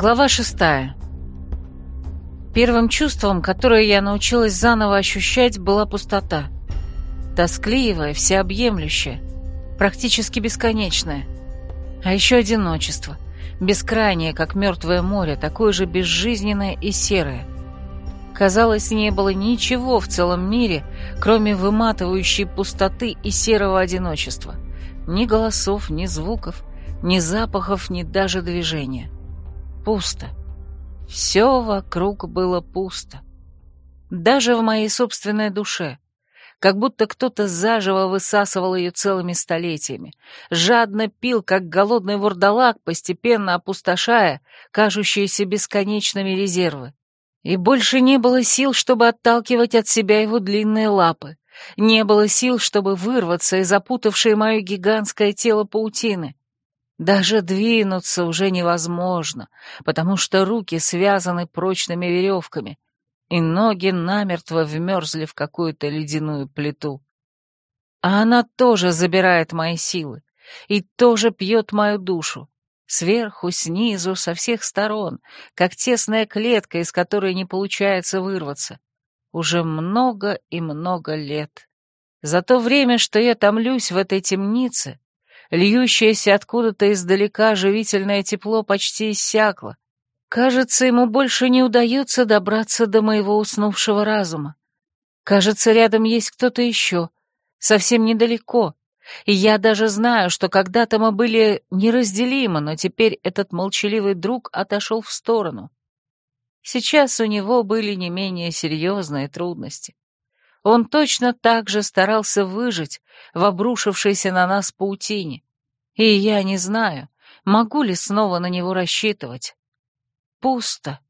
Глава шестая. Первым чувством, которое я научилась заново ощущать, была пустота. Тоскливая, всеобъемлющая, практически бесконечная. А еще одиночество, бескрайнее, как мертвое море, такое же безжизненное и серое. Казалось, не было ничего в целом мире, кроме выматывающей пустоты и серого одиночества. Ни голосов, ни звуков, ни запахов, ни даже движения. Пусто. Все вокруг было пусто. Даже в моей собственной душе. Как будто кто-то заживо высасывал ее целыми столетиями. Жадно пил, как голодный вурдалак, постепенно опустошая кажущиеся бесконечными резервы. И больше не было сил, чтобы отталкивать от себя его длинные лапы. Не было сил, чтобы вырваться из запутавшей мое гигантское тело паутины. Даже двинуться уже невозможно, потому что руки связаны прочными веревками, и ноги намертво вмерзли в какую-то ледяную плиту. А она тоже забирает мои силы и тоже пьет мою душу, сверху, снизу, со всех сторон, как тесная клетка, из которой не получается вырваться. Уже много и много лет. За то время, что я томлюсь в этой темнице, Льющееся откуда-то издалека живительное тепло почти иссякло. Кажется, ему больше не удается добраться до моего уснувшего разума. Кажется, рядом есть кто-то еще, совсем недалеко. И я даже знаю, что когда-то мы были неразделимы, но теперь этот молчаливый друг отошел в сторону. Сейчас у него были не менее серьезные трудности. Он точно так же старался выжить в обрушившейся на нас паутине. И я не знаю, могу ли снова на него рассчитывать. Пусто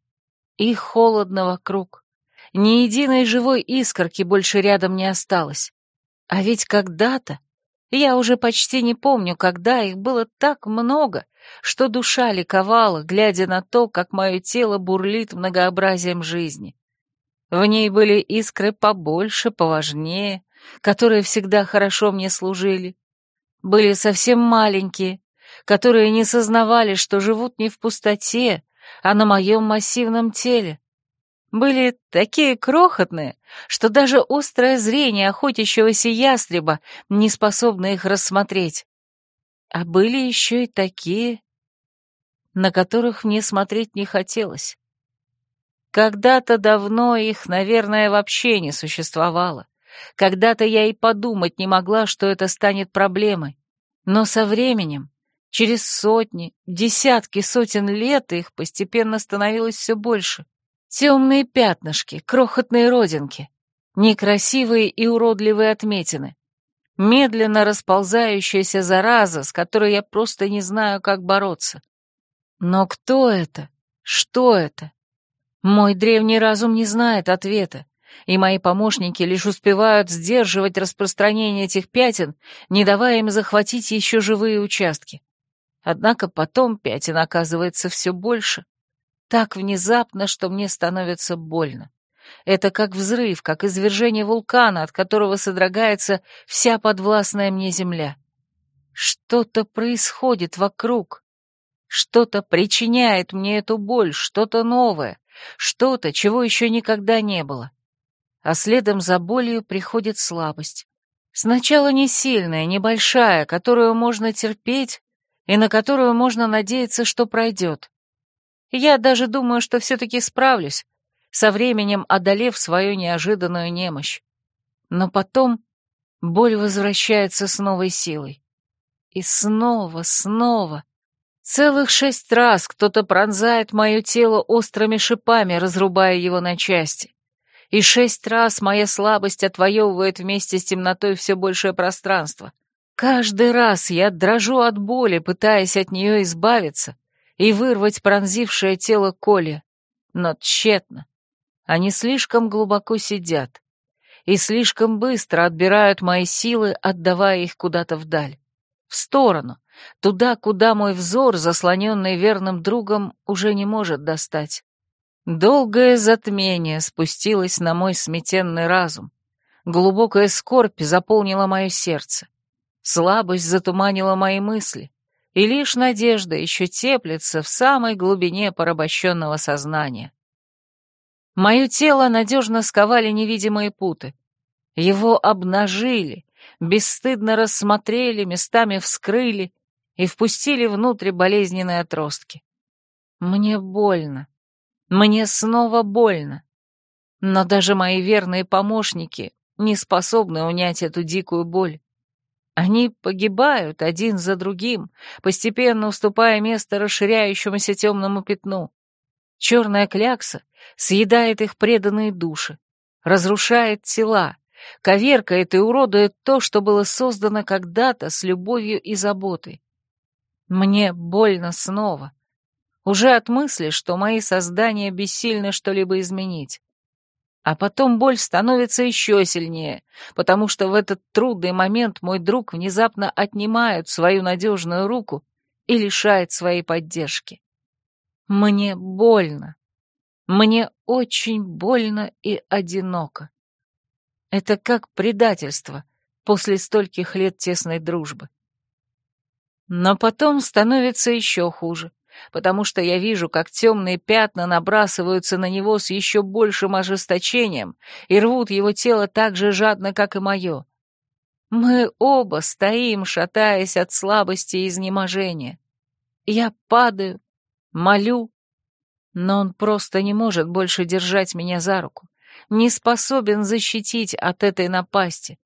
и холодно вокруг. Ни единой живой искорки больше рядом не осталось. А ведь когда-то, я уже почти не помню, когда их было так много, что душа ликовала, глядя на то, как мое тело бурлит многообразием жизни. В ней были искры побольше, поважнее, которые всегда хорошо мне служили. Были совсем маленькие, которые не сознавали, что живут не в пустоте, а на моем массивном теле. Были такие крохотные, что даже острое зрение охотящегося ястреба не способно их рассмотреть. А были еще и такие, на которых мне смотреть не хотелось. Когда-то давно их, наверное, вообще не существовало. Когда-то я и подумать не могла, что это станет проблемой. Но со временем, через сотни, десятки сотен лет их постепенно становилось все больше. Темные пятнышки, крохотные родинки, некрасивые и уродливые отметины, медленно расползающаяся зараза, с которой я просто не знаю, как бороться. Но кто это? Что это? Мой древний разум не знает ответа, и мои помощники лишь успевают сдерживать распространение этих пятен, не давая им захватить еще живые участки. Однако потом пятен оказывается все больше. Так внезапно, что мне становится больно. Это как взрыв, как извержение вулкана, от которого содрогается вся подвластная мне земля. Что-то происходит вокруг. Что-то причиняет мне эту боль, что-то новое, что-то, чего еще никогда не было. А следом за болью приходит слабость. Сначала не сильная, небольшая, которую можно терпеть и на которую можно надеяться, что пройдет. Я даже думаю, что все-таки справлюсь, со временем одолев свою неожиданную немощь. Но потом боль возвращается с новой силой. И снова, снова, Целых шесть раз кто-то пронзает мое тело острыми шипами, разрубая его на части. И шесть раз моя слабость отвоевывает вместе с темнотой все большее пространство. Каждый раз я дрожу от боли, пытаясь от нее избавиться и вырвать пронзившее тело Коли. Но тщетно. Они слишком глубоко сидят и слишком быстро отбирают мои силы, отдавая их куда-то вдаль, в сторону, туда, куда мой взор, заслоненный верным другом, уже не может достать. Долгое затмение спустилось на мой сметенный разум. Глубокая скорбь заполнила мое сердце. Слабость затуманила мои мысли. и лишь надежда еще теплится в самой глубине порабощенного сознания. Мое тело надежно сковали невидимые путы. Его обнажили, бесстыдно рассмотрели, местами вскрыли и впустили внутрь болезненные отростки. Мне больно. Мне снова больно. Но даже мои верные помощники не способны унять эту дикую боль. Они погибают один за другим, постепенно уступая место расширяющемуся темному пятну. Черная клякса съедает их преданные души, разрушает тела, коверкает и уродует то, что было создано когда-то с любовью и заботой. Мне больно снова. Уже от мысли, что мои создания бессильны что-либо изменить. А потом боль становится еще сильнее, потому что в этот трудный момент мой друг внезапно отнимает свою надежную руку и лишает своей поддержки. Мне больно. Мне очень больно и одиноко. Это как предательство после стольких лет тесной дружбы. Но потом становится еще хуже, потому что я вижу, как темные пятна набрасываются на него с еще большим ожесточением и рвут его тело так же жадно, как и мое. Мы оба стоим, шатаясь от слабости и изнеможения. Я падаю, молю, но он просто не может больше держать меня за руку не способен защитить от этой напасти.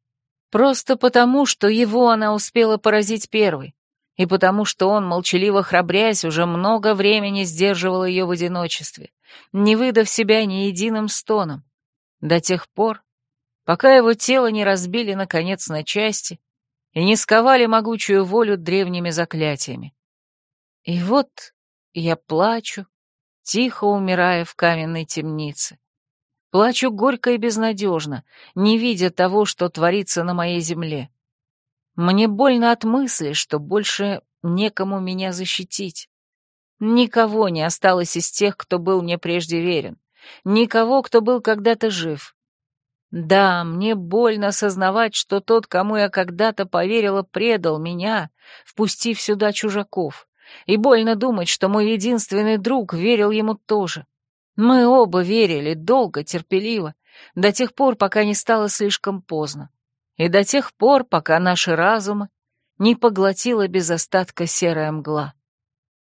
Просто потому, что его она успела поразить первой, и потому, что он, молчаливо храбрясь, уже много времени сдерживал ее в одиночестве, не выдав себя ни единым стоном, до тех пор, пока его тело не разбили, наконец, на части и не сковали могучую волю древними заклятиями. И вот я плачу, тихо умирая в каменной темнице. Плачу горько и безнадежно, не видя того, что творится на моей земле. Мне больно от мысли, что больше некому меня защитить. Никого не осталось из тех, кто был мне прежде верен. Никого, кто был когда-то жив. Да, мне больно осознавать, что тот, кому я когда-то поверила, предал меня, впустив сюда чужаков. И больно думать, что мой единственный друг верил ему тоже. Мы оба верили, долго, терпеливо, до тех пор, пока не стало слишком поздно, и до тех пор, пока наши разумы не поглотила без остатка серая мгла.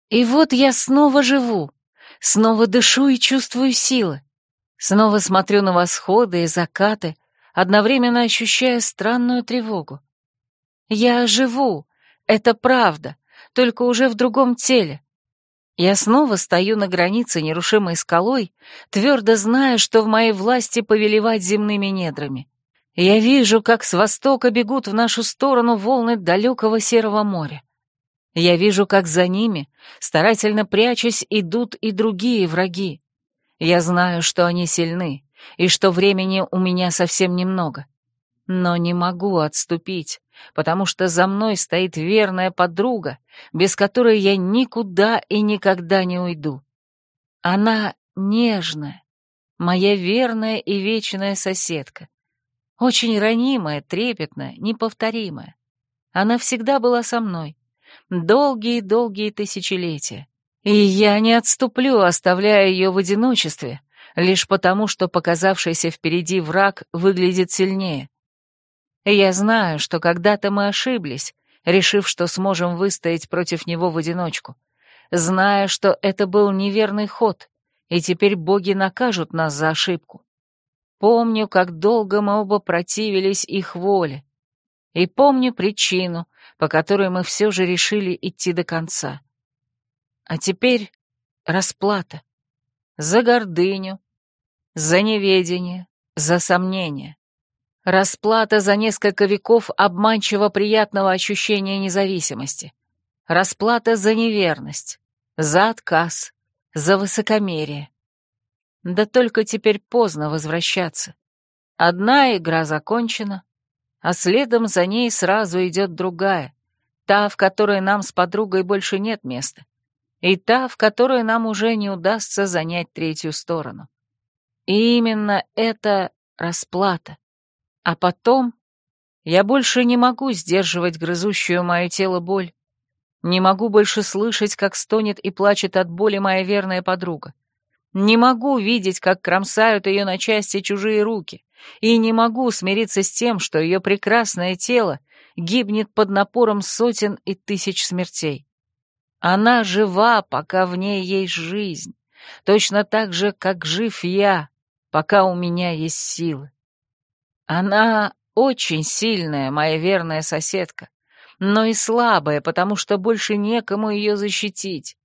И вот я снова живу, снова дышу и чувствую силы, снова смотрю на восходы и закаты, одновременно ощущая странную тревогу. Я живу, это правда, только уже в другом теле, я снова стою на границе нерушимой скалой, твердо зная, что в моей власти повелевать земными недрами. Я вижу, как с востока бегут в нашу сторону волны далекого серого моря. Я вижу, как за ними, старательно прячась, идут и другие враги. Я знаю, что они сильны, и что времени у меня совсем немного. Но не могу отступить, потому что за мной стоит верная подруга, без которой я никуда и никогда не уйду. Она нежная, моя верная и вечная соседка. Очень ранимая, трепетная, неповторимая. Она всегда была со мной. Долгие-долгие тысячелетия. И я не отступлю, оставляя ее в одиночестве, лишь потому, что показавшийся впереди враг выглядит сильнее. Я знаю, что когда-то мы ошиблись, решив, что сможем выстоять против него в одиночку. Зная, что это был неверный ход, и теперь боги накажут нас за ошибку. Помню, как долго мы оба противились их воле. И помню причину, по которой мы все же решили идти до конца. А теперь расплата. За гордыню, за неведение, за сомнение. Расплата за несколько веков обманчиво приятного ощущения независимости. Расплата за неверность, за отказ, за высокомерие. Да только теперь поздно возвращаться. Одна игра закончена, а следом за ней сразу идет другая, та, в которой нам с подругой больше нет места, и та, в которой нам уже не удастся занять третью сторону. И именно это расплата. А потом я больше не могу сдерживать грызущую мое тело боль. Не могу больше слышать, как стонет и плачет от боли моя верная подруга. Не могу видеть, как кромсают ее на части чужие руки, и не могу смириться с тем, что ее прекрасное тело гибнет под напором сотен и тысяч смертей. Она жива, пока в ней есть жизнь, точно так же, как жив я, пока у меня есть силы. Она очень сильная, моя верная соседка, но и слабая, потому что больше некому ее защитить.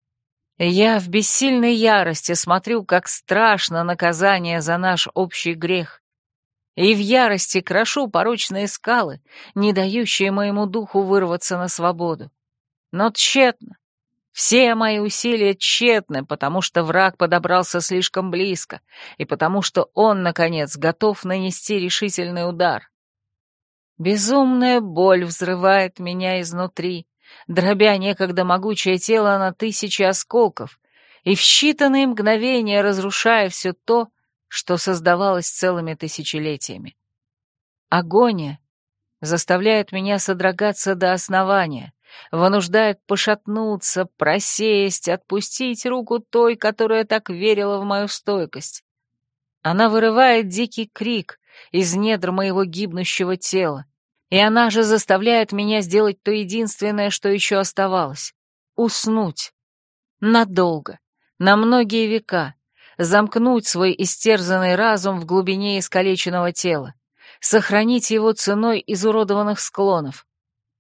Я в бессильной ярости смотрю, как страшно наказание за наш общий грех. И в ярости крошу порочные скалы, не дающие моему духу вырваться на свободу. Но тщетно. Все мои усилия тщетны, потому что враг подобрался слишком близко, и потому что он, наконец, готов нанести решительный удар. Безумная боль взрывает меня изнутри, дробя некогда могучее тело на тысячи осколков и в считанные мгновения разрушая все то, что создавалось целыми тысячелетиями. Агония заставляет меня содрогаться до основания, вынуждает пошатнуться, просесть, отпустить руку той, которая так верила в мою стойкость. Она вырывает дикий крик из недр моего гибнущего тела, и она же заставляет меня сделать то единственное, что еще оставалось — уснуть. Надолго, на многие века, замкнуть свой истерзанный разум в глубине искалеченного тела, сохранить его ценой изуродованных склонов,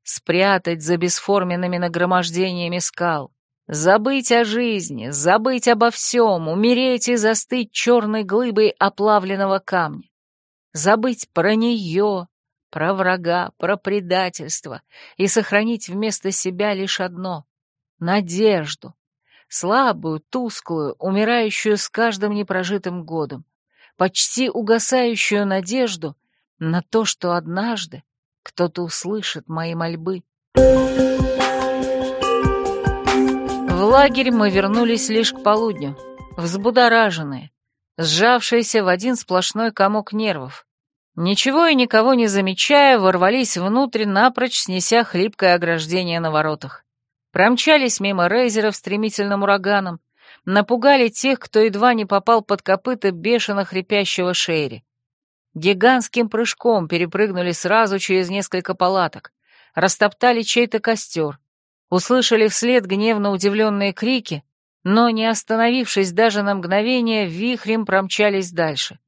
спрятать за бесформенными нагромождениями скал, забыть о жизни, забыть обо всем, умереть и застыть черной глыбой оплавленного камня, забыть про нее, про врага, про предательство и сохранить вместо себя лишь одно — надежду, слабую, тусклую, умирающую с каждым непрожитым годом, почти угасающую надежду на то, что однажды кто-то услышит мои мольбы. В лагерь мы вернулись лишь к полудню, взбудораженные, сжавшиеся в один сплошной комок нервов, Ничего и никого не замечая, ворвались внутрь, напрочь снеся хлипкое ограждение на воротах. Промчались мимо рейзеров стремительным ураганом, напугали тех, кто едва не попал под копыта бешено хрипящего Шейри. Гигантским прыжком перепрыгнули сразу через несколько палаток, растоптали чей-то костер, услышали вслед гневно удивленные крики, но, не остановившись даже на мгновение, вихрем промчались дальше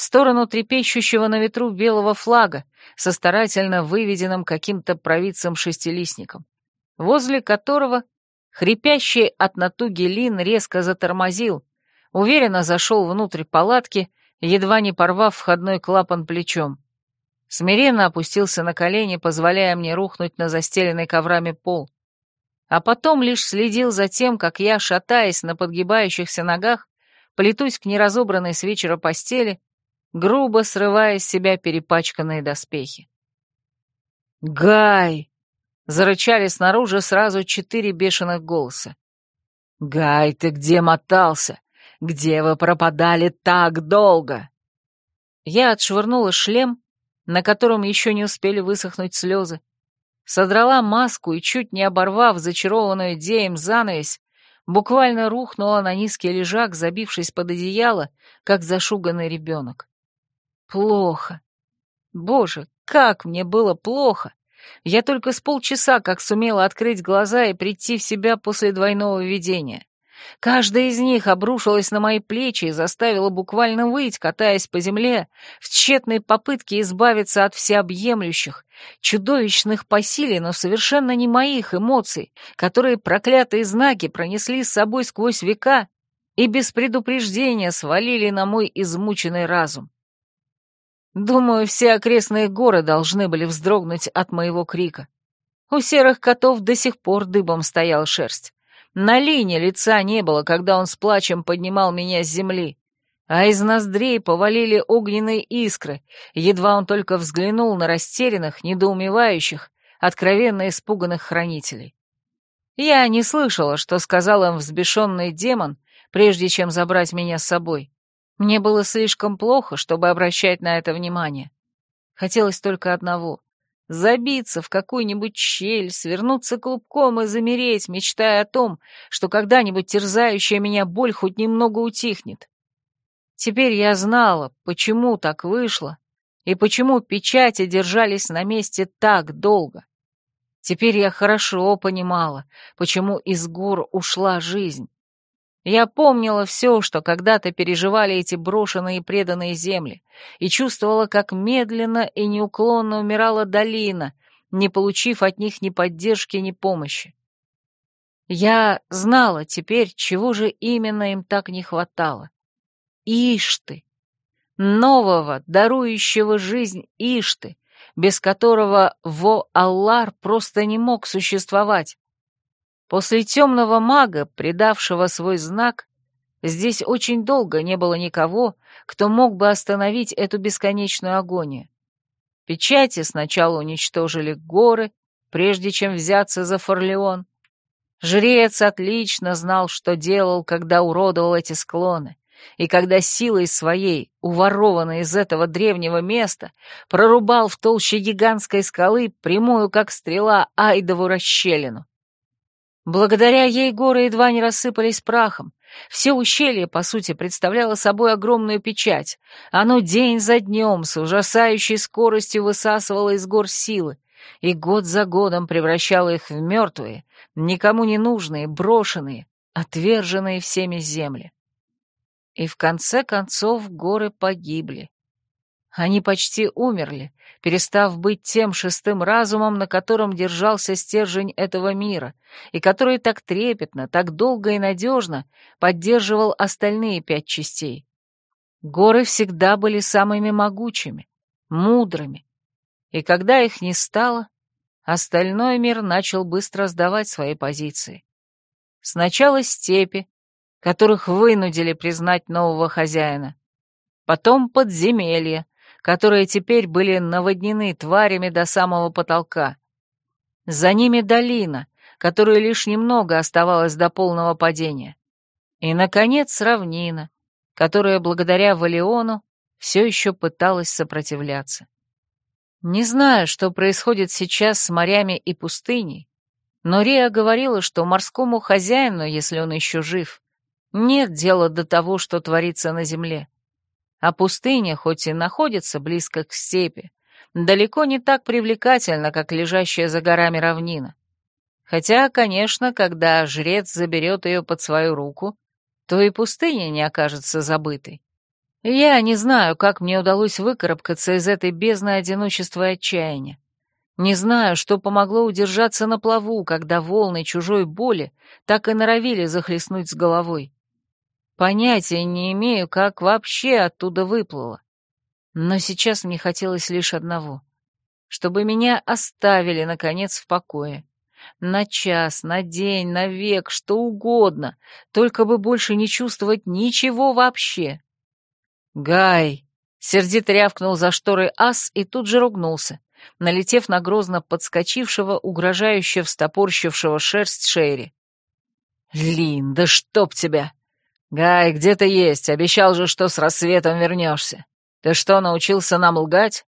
в сторону трепещущего на ветру белого флага со старательно выведенным каким-то провидцем-шестилистником, возле которого хрипящий от натуги Лин резко затормозил, уверенно зашел внутрь палатки, едва не порвав входной клапан плечом. Смиренно опустился на колени, позволяя мне рухнуть на застеленный коврами пол. А потом лишь следил за тем, как я, шатаясь на подгибающихся ногах, плетусь к неразобранной с вечера постели грубо срывая с себя перепачканные доспехи. «Гай!» — зарычали снаружи сразу четыре бешеных голоса. «Гай, ты где мотался? Где вы пропадали так долго?» Я отшвырнула шлем, на котором еще не успели высохнуть слезы, содрала маску и, чуть не оборвав зачарованную Деем занавесь, буквально рухнула на низкий лежак, забившись под одеяло, как зашуганный ребенок. Плохо. Боже, как мне было плохо. Я только с полчаса как сумела открыть глаза и прийти в себя после двойного видения. Каждая из них обрушилась на мои плечи и заставила буквально выть, катаясь по земле, в тщетной попытке избавиться от всеобъемлющих, чудовищных по силе, но совершенно не моих эмоций, которые проклятые знаки пронесли с собой сквозь века и без предупреждения свалили на мой измученный разум. Думаю, все окрестные горы должны были вздрогнуть от моего крика. У серых котов до сих пор дыбом стояла шерсть. На линии лица не было, когда он с плачем поднимал меня с земли, а из ноздрей повалили огненные искры, едва он только взглянул на растерянных, недоумевающих, откровенно испуганных хранителей. Я не слышала, что сказал им взбешенный демон, прежде чем забрать меня с собой. Мне было слишком плохо, чтобы обращать на это внимание. Хотелось только одного — забиться в какую-нибудь щель, свернуться клубком и замереть, мечтая о том, что когда-нибудь терзающая меня боль хоть немного утихнет. Теперь я знала, почему так вышло и почему печати держались на месте так долго. Теперь я хорошо понимала, почему из гор ушла жизнь. Я помнила все, что когда-то переживали эти брошенные и преданные земли, и чувствовала, как медленно и неуклонно умирала долина, не получив от них ни поддержки, ни помощи. Я знала теперь, чего же именно им так не хватало. Ишты. Нового, дарующего жизнь Ишты, без которого Во-Аллар просто не мог существовать. После темного мага, предавшего свой знак, здесь очень долго не было никого, кто мог бы остановить эту бесконечную агонию. Печати сначала уничтожили горы, прежде чем взяться за Форлеон. Жрец отлично знал, что делал, когда уродовал эти склоны, и когда силой своей, уворованной из этого древнего места, прорубал в толще гигантской скалы прямую, как стрела, Айдову расщелину. Благодаря ей горы едва не рассыпались прахом. Все ущелье, по сути, представляло собой огромную печать. Оно день за днем с ужасающей скоростью высасывало из гор силы, и год за годом превращало их в мертвые, никому не нужные, брошенные, отверженные всеми земли. И в конце концов горы погибли. Они почти умерли, перестав быть тем шестым разумом, на котором держался стержень этого мира, и который так трепетно, так долго и надежно поддерживал остальные пять частей. Горы всегда были самыми могучими, мудрыми, и когда их не стало, остальной мир начал быстро сдавать свои позиции. Сначала степи, которых вынудили признать нового хозяина, потом подземелья, которые теперь были наводнены тварями до самого потолка. За ними долина, которая лишь немного оставалась до полного падения. И, наконец, равнина, которая, благодаря Валиону, все еще пыталась сопротивляться. Не знаю, что происходит сейчас с морями и пустыней, но Риа говорила, что морскому хозяину, если он еще жив, нет дела до того, что творится на земле. А пустыня, хоть и находится близко к степи, далеко не так привлекательна, как лежащая за горами равнина. Хотя, конечно, когда жрец заберет ее под свою руку, то и пустыня не окажется забытой. Я не знаю, как мне удалось выкарабкаться из этой бездны одиночества и отчаяния. Не знаю, что помогло удержаться на плаву, когда волны чужой боли так и норовили захлестнуть с головой. Понятия не имею, как вообще оттуда выплыла. Но сейчас мне хотелось лишь одного — чтобы меня оставили, наконец, в покое. На час, на день, на век, что угодно, только бы больше не чувствовать ничего вообще. «Гай!» — сердито рявкнул за шторой ас и тут же ругнулся, налетев на грозно подскочившего, угрожающе встопорщившего шерсть Шерри. «Лин, да чтоб тебя!» «Гай, где ты есть? Обещал же, что с рассветом вернешься. Ты что, научился нам лгать?»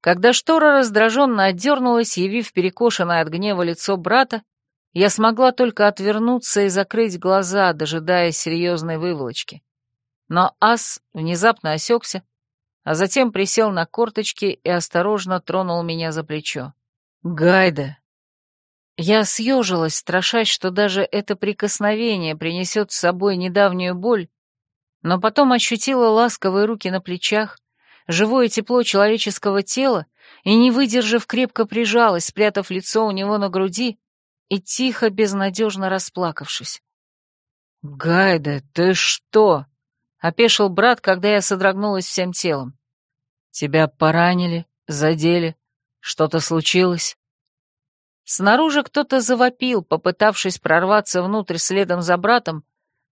Когда штора раздраженно отдернулась, явив перекошенное от гнева лицо брата, я смогла только отвернуться и закрыть глаза, дожидаясь серьезной выволочки. Но ас внезапно осекся, а затем присел на корточки и осторожно тронул меня за плечо. «Гайда, я съежилась, страшась, что даже это прикосновение принесет с собой недавнюю боль, но потом ощутила ласковые руки на плечах, живое тепло человеческого тела и, не выдержав, крепко прижалась, спрятав лицо у него на груди и тихо, безнадежно расплакавшись. «Гайда, ты что?» — опешил брат, когда я содрогнулась всем телом. «Тебя поранили, задели, что-то случилось?» Снаружи кто-то завопил, попытавшись прорваться внутрь следом за братом,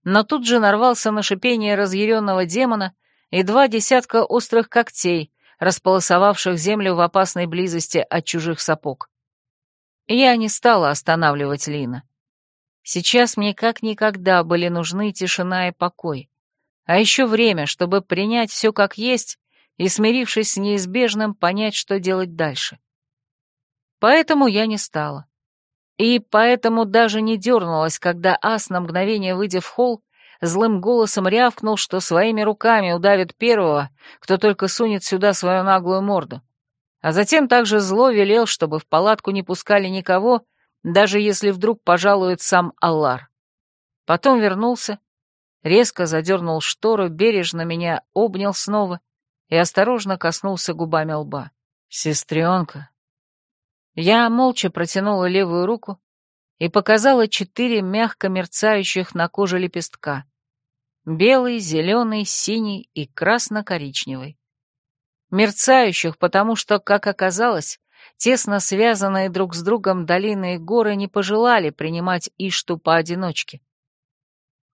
но тут же нарвался на шипение разъяренного демона и два десятка острых когтей, располосовавших землю в опасной близости от чужих сапог. Я не стала останавливать Лина. Сейчас мне как никогда были нужны тишина и покой, а еще время, чтобы принять все как есть и, смирившись с неизбежным, понять, что делать дальше. Поэтому я не стала. И поэтому даже не дернулась, когда ас на мгновение, выйдя в холл, злым голосом рявкнул, что своими руками удавит первого, кто только сунет сюда свою наглую морду. А затем также зло велел, чтобы в палатку не пускали никого, даже если вдруг пожалует сам Аллар. Потом вернулся, резко задернул штору, бережно меня обнял снова и осторожно коснулся губами лба. «Сестренка». Я молча протянула левую руку и показала четыре мягко мерцающих на коже лепестка. Белый, зеленый, синий и красно-коричневый. Мерцающих, потому что, как оказалось, тесно связанные друг с другом долины и горы не пожелали принимать Ишту поодиночке.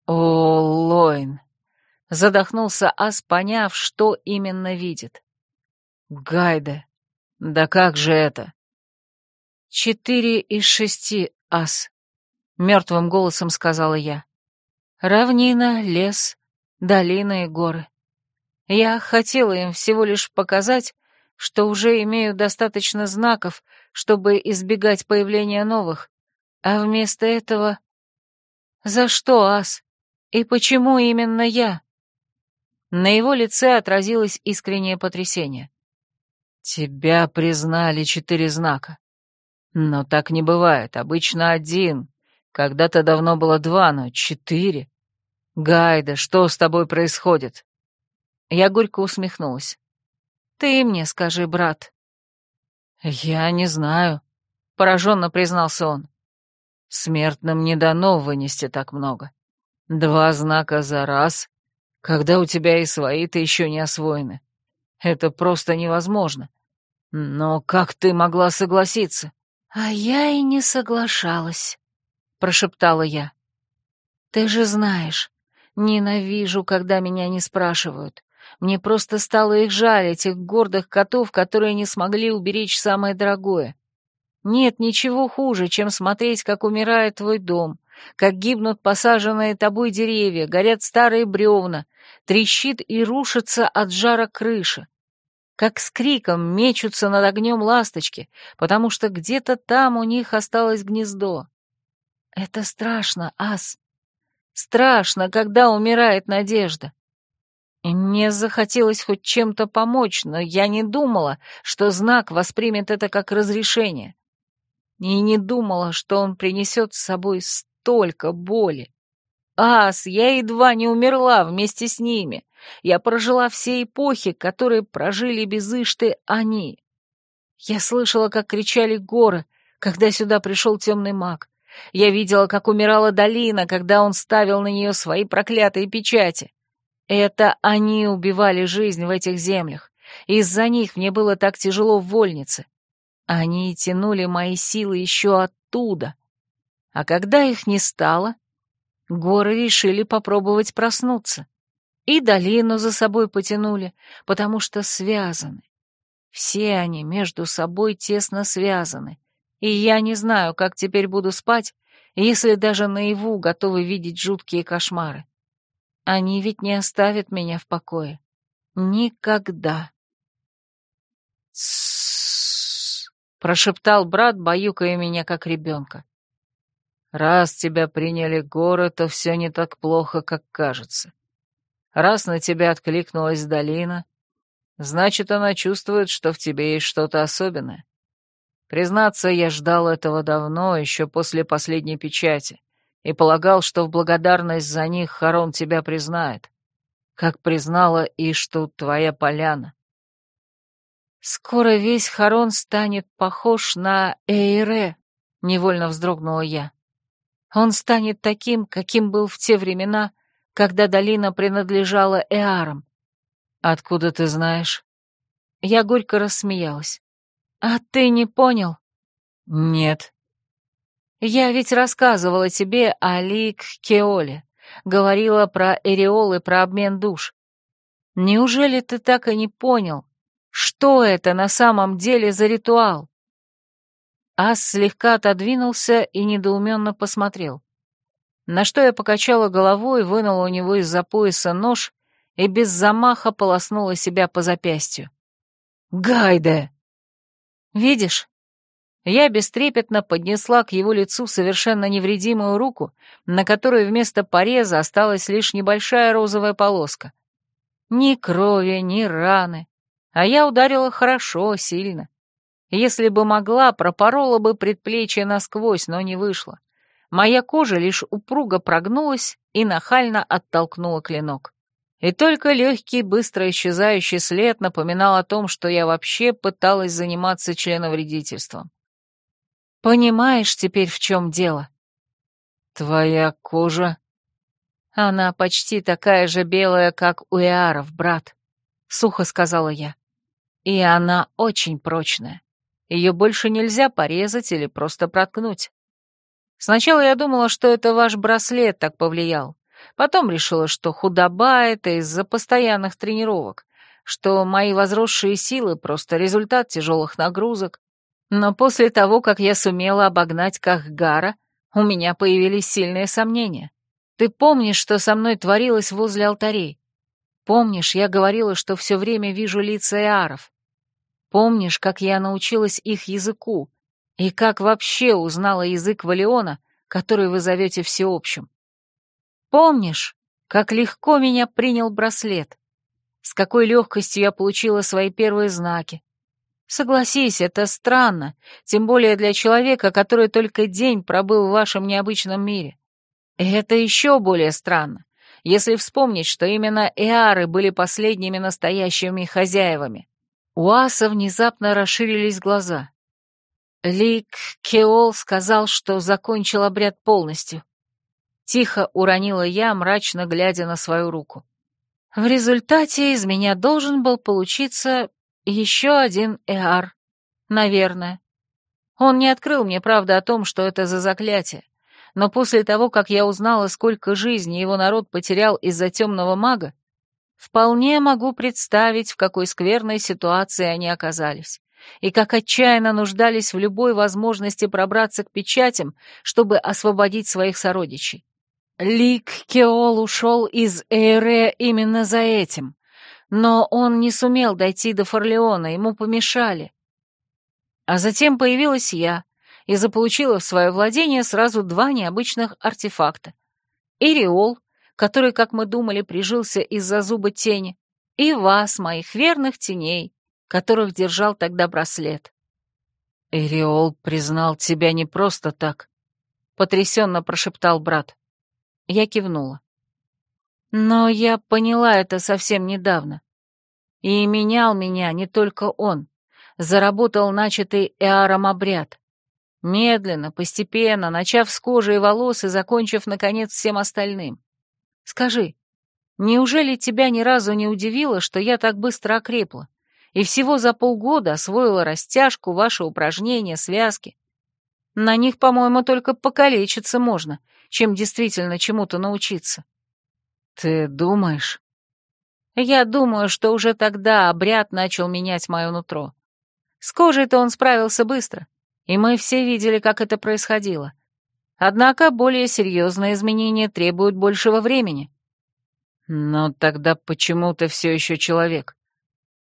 «О, Лойн!» — задохнулся Ас, поняв, что именно видит. «Гайда! Да как же это?» «Четыре из шести, Ас», — мертвым голосом сказала я. «Равнина, лес, долины и горы. Я хотела им всего лишь показать, что уже имею достаточно знаков, чтобы избегать появления новых, а вместо этого... За что, Ас? И почему именно я? На его лице отразилось искреннее потрясение. Тебя признали четыре знака. Но так не бывает, обычно один. Когда-то давно было два, но четыре. Гайда, что с тобой происходит? Я горько усмехнулась. Ты мне скажи, брат. Я не знаю, пораженно признался он. Смертным не дано вынести так много. Два знака за раз, когда у тебя и свои-то еще не освоены. Это просто невозможно. Но как ты могла согласиться? А я и не соглашалась, прошептала я. Ты же знаешь, ненавижу, когда меня не спрашивают. Мне просто стало их жаль, этих гордых котов, которые не смогли уберечь самое дорогое. Нет ничего хуже, чем смотреть, как умирает твой дом, как гибнут посаженные тобой деревья, горят старые бревна, трещит и рушится от жара крыша. Как с криком мечутся над огнем ласточки, потому что где-то там у них осталось гнездо. Это страшно, ас. Страшно, когда умирает надежда. И мне захотелось хоть чем-то помочь, но я не думала, что знак воспримет это как разрешение. И не думала, что он принесет с собой столько боли. Ас, я едва не умерла вместе с ними. Я прожила все эпохи, которые прожили без Ишты они. Я слышала, как кричали горы, когда сюда пришел темный маг. Я видела, как умирала долина, когда он ставил на нее свои проклятые печати. Это они убивали жизнь в этих землях. Из-за них мне было так тяжело в вольнице. Они тянули мои силы еще оттуда. А когда их не стало, горы решили попробовать проснуться. И долину за собой потянули, потому что связаны. Все они между собой тесно связаны. И я не знаю, как теперь буду спать, если даже наяву готовы видеть жуткие кошмары. Они ведь не оставят меня в покое. Никогда. Прошептал брат, баюкая меня как ребенка. «Раз тебя приняли горы, то все не так плохо, как кажется. Раз на тебя откликнулась долина, значит, она чувствует, что в тебе есть что-то особенное. Признаться, я ждал этого давно, еще после последней печати и полагал, что в благодарность за них Харон тебя признает, как признала и что твоя поляна. «Скоро весь Харон станет похож на Эйре», — невольно вздрогнула я. «Он станет таким, каким был в те времена, когда долина принадлежала Эарам». «Откуда ты знаешь?» Я горько рассмеялась. «А ты не понял?» «Нет», я ведь рассказывала тебе о Лик Кеоле, говорила про Эриол и про обмен душ. Неужели ты так и не понял, что это на самом деле за ритуал?» Ас слегка отодвинулся и недоуменно посмотрел. На что я покачала головой, вынула у него из-за пояса нож и без замаха полоснула себя по запястью. «Гайде!» «Видишь, Я бестрепетно поднесла к его лицу совершенно невредимую руку, на которой вместо пореза осталась лишь небольшая розовая полоска. Ни крови, ни раны. А я ударила хорошо, сильно. Если бы могла, пропорола бы предплечье насквозь, но не вышло. Моя кожа лишь упруго прогнулась и нахально оттолкнула клинок. И только легкий, быстро исчезающий след напоминал о том, что я вообще пыталась заниматься членовредительством. Понимаешь теперь, в чем дело? Твоя кожа... Она почти такая же белая, как у Иаров, брат, — сухо сказала я. И она очень прочная. Ее больше нельзя порезать или просто проткнуть. Сначала я думала, что это ваш браслет так повлиял. Потом решила, что худоба — это из-за постоянных тренировок, что мои возросшие силы — просто результат тяжелых нагрузок. Но после того, как я сумела обогнать Кахгара, у меня появились сильные сомнения. Ты помнишь, что со мной творилось возле алтарей? Помнишь, я говорила, что все время вижу лица Иаров? Помнишь, как я научилась их языку? И как вообще узнала язык Валиона, который вы зовете всеобщим? Помнишь, как легко меня принял браслет? С какой легкостью я получила свои первые знаки? Согласись, это странно, тем более для человека, который только день пробыл в вашем необычном мире. И это еще более странно, если вспомнить, что именно Эары были последними настоящими хозяевами. У Аса внезапно расширились глаза. Лик Кеол сказал, что закончил обряд полностью. Тихо уронила я, мрачно глядя на свою руку. В результате из меня должен был получиться еще один Эар. Наверное. Он не открыл мне правды о том, что это за заклятие. Но после того, как я узнала, сколько жизней его народ потерял из-за темного мага, вполне могу представить, в какой скверной ситуации они оказались и как отчаянно нуждались в любой возможности пробраться к печатям, чтобы освободить своих сородичей. Лик Кеол ушел из Эйре именно за этим, но он не сумел дойти до Форлеона, ему помешали. А затем появилась я и заполучила в свое владение сразу два необычных артефакта. Ириол, который, как мы думали, прижился из-за зуба тени, и вас, моих верных теней, которых держал тогда браслет. «Ириол признал тебя не просто так», — потрясенно прошептал брат. Я кивнула. Но я поняла это совсем недавно. И менял меня не только он. Заработал начатый Эаром обряд. Медленно, постепенно, начав с кожи и волос и закончив, наконец, всем остальным. Скажи, неужели тебя ни разу не удивило, что я так быстро окрепла? И всего за полгода освоила растяжку, ваши упражнения, связки. На них, по-моему, только покалечиться можно, чем действительно чему-то научиться. Ты думаешь? Я думаю, что уже тогда обряд начал менять мое нутро. С кожей-то он справился быстро, и мы все видели, как это происходило. Однако более серьезные изменения требуют большего времени. Но тогда почему ты все еще человек?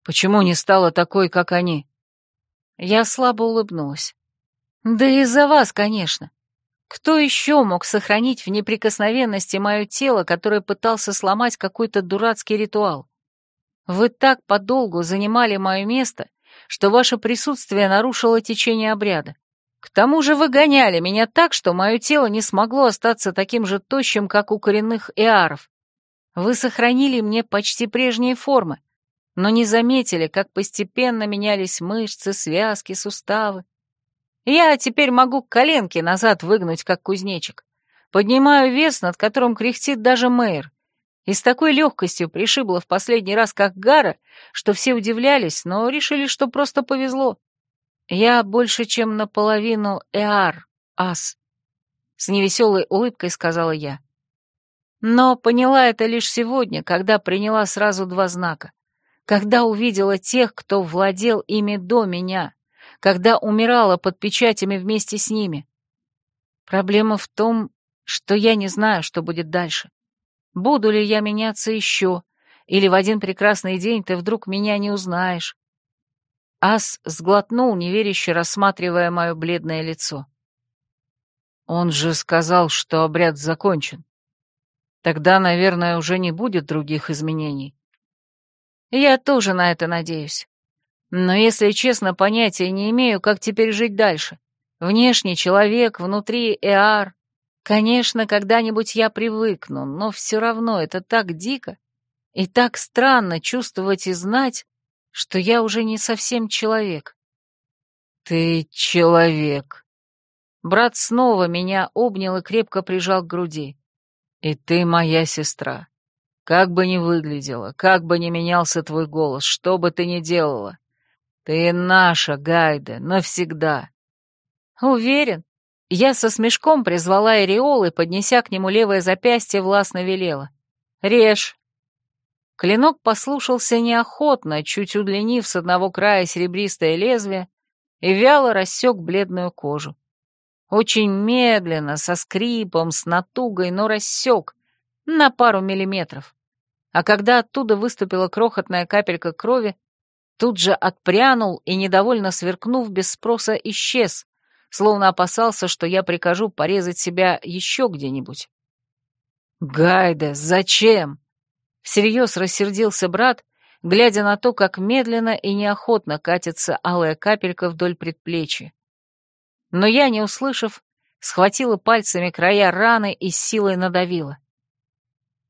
Почему не стала такой, как они? Я слабо улыбнулась. Да из-за вас, конечно. Кто еще мог сохранить в неприкосновенности мое тело, которое пытался сломать какой-то дурацкий ритуал? Вы так подолгу занимали мое место, что ваше присутствие нарушило течение обряда. К тому же вы гоняли меня так, что мое тело не смогло остаться таким же тощим, как у коренных эаров. Вы сохранили мне почти прежние формы, но не заметили, как постепенно менялись мышцы, связки, суставы. Я теперь могу коленки назад выгнуть, как кузнечик. Поднимаю вес, над которым кряхтит даже мэр. И с такой легкостью пришибла в последний раз как Гара, что все удивлялись, но решили, что просто повезло. Я больше, чем наполовину Эар, Ас. С невеселой улыбкой сказала я. Но поняла это лишь сегодня, когда приняла сразу два знака. Когда увидела тех, кто владел ими до меня когда умирала под печатями вместе с ними. Проблема в том, что я не знаю, что будет дальше. Буду ли я меняться еще, или в один прекрасный день ты вдруг меня не узнаешь. Ас сглотнул, неверяще рассматривая мое бледное лицо. Он же сказал, что обряд закончен. Тогда, наверное, уже не будет других изменений. Я тоже на это надеюсь. Но, если честно, понятия не имею, как теперь жить дальше. Внешний человек, внутри Эар. Конечно, когда-нибудь я привыкну, но все равно это так дико и так странно чувствовать и знать, что я уже не совсем человек. «Ты человек». Брат снова меня обнял и крепко прижал к груди. «И ты моя сестра. Как бы ни выглядела, как бы ни менялся твой голос, что бы ты ни делала, ты наша, Гайда, навсегда». «Уверен?» Я со смешком призвала Эриол и, поднеся к нему левое запястье, властно велела. «Режь!» Клинок послушался неохотно, чуть удлинив с одного края серебристое лезвие, и вяло рассек бледную кожу. Очень медленно, со скрипом, с натугой, но рассек на пару миллиметров. А когда оттуда выступила крохотная капелька крови, тут же отпрянул и, недовольно сверкнув, без спроса исчез, словно опасался, что я прикажу порезать себя еще где-нибудь. «Гайда, зачем?» Всерьез рассердился брат, глядя на то, как медленно и неохотно катится алая капелька вдоль предплечья. Но я, не услышав, схватила пальцами края раны и силой надавила.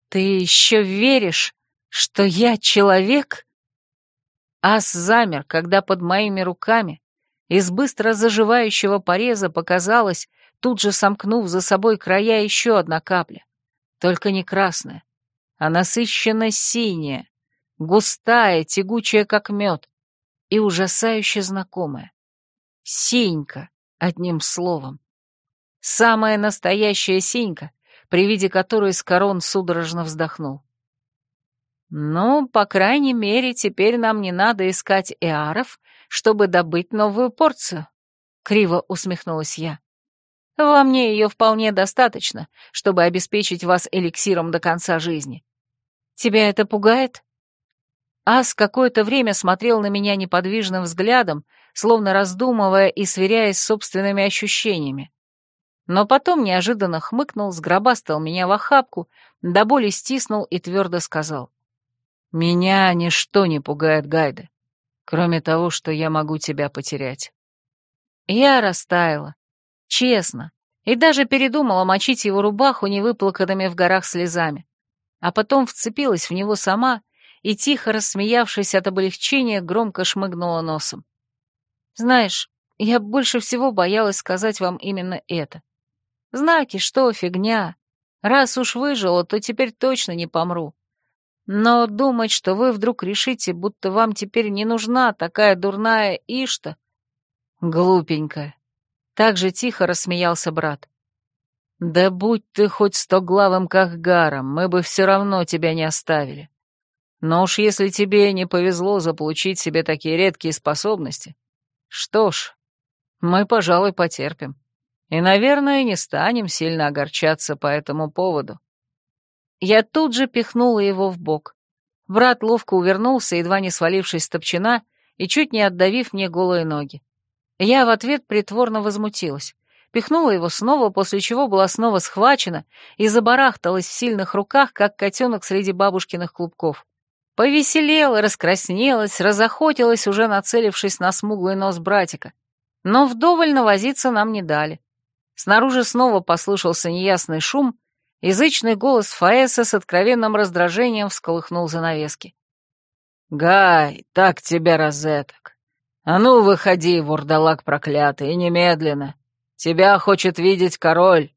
«Ты еще веришь, что я человек?» Ас замер, когда под моими руками из быстро заживающего пореза показалась, тут же сомкнув за собой края еще одна капля, только не красная, а насыщенно синяя, густая, тягучая, как мед, и ужасающе знакомая. Синька, одним словом. Самая настоящая синька, при виде которой Скорон судорожно вздохнул. «Ну, по крайней мере, теперь нам не надо искать эаров, чтобы добыть новую порцию», — криво усмехнулась я. Во мне ее вполне достаточно, чтобы обеспечить вас эликсиром до конца жизни. Тебя это пугает?» Ас какое-то время смотрел на меня неподвижным взглядом, словно раздумывая и сверяясь с собственными ощущениями. Но потом неожиданно хмыкнул, сгробастал меня в охапку, до боли стиснул и твердо сказал. «Меня ничто не пугает, Гайда, кроме того, что я могу тебя потерять». Я растаяла, Честно. И даже передумала мочить его рубаху невыплаканными в горах слезами. А потом вцепилась в него сама и, тихо рассмеявшись от облегчения, громко шмыгнула носом. «Знаешь, я больше всего боялась сказать вам именно это. Знаки, что фигня. Раз уж выжила, то теперь точно не помру. Но думать, что вы вдруг решите, будто вам теперь не нужна такая дурная Ишта... Глупенькая. Так же тихо рассмеялся брат. «Да будь ты хоть стоглавым Кахгаром, мы бы все равно тебя не оставили. Но уж если тебе не повезло заполучить себе такие редкие способности, что ж, мы, пожалуй, потерпим. И, наверное, не станем сильно огорчаться по этому поводу». Я тут же пихнула его в бок. Брат ловко увернулся, едва не свалившись с топчина и чуть не отдавив мне голые ноги. Я в ответ притворно возмутилась. Пихнула его снова, после чего была снова схвачена и забарахталась в сильных руках, как котенок среди бабушкиных клубков. Повеселела, раскраснелась, разохотилась, уже нацелившись на смуглый нос братика. Но вдоволь навозиться нам не дали. Снаружи снова послышался неясный шум, язычный голос Фаэса с откровенным раздражением всколыхнул занавески. «Гай, так тебя розеток! «А ну, выходи, вурдалак проклятый, и немедленно! Тебя хочет видеть король!»